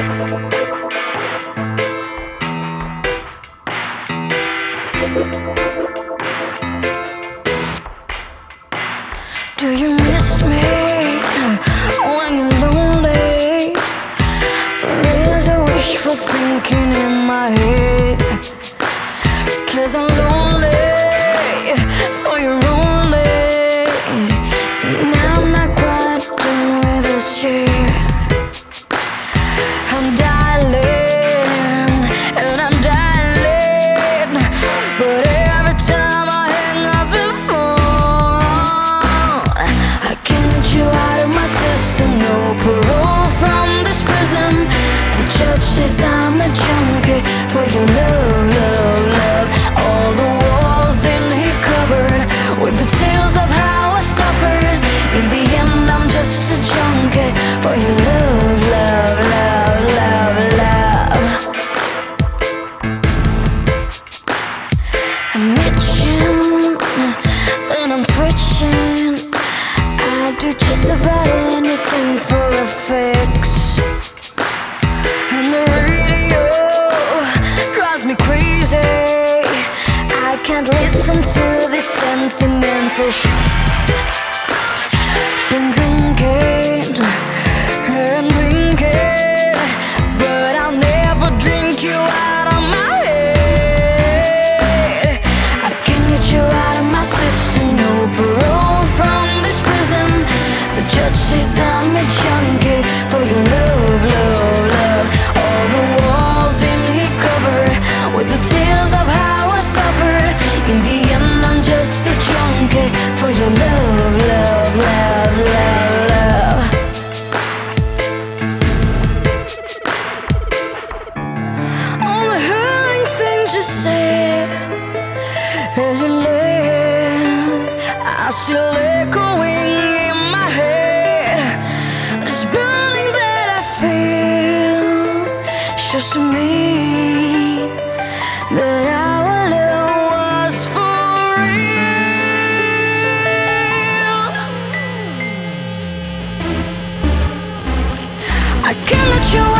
Do you miss me when you're lonely? Is it wishful thinking in my head? And I'm twitching. I'd do just about anything for a fix. And the radio drives me crazy. I can't listen to this sentimental shit. Been The says I'm a junkie for your love, love, love. All the walls in here covered with the tales of how I suffered. In the end, I'm just a junkie for your love, love, love, love, love. Only hearing things you say as you left. I still shows to me that our love was for real. I can't let you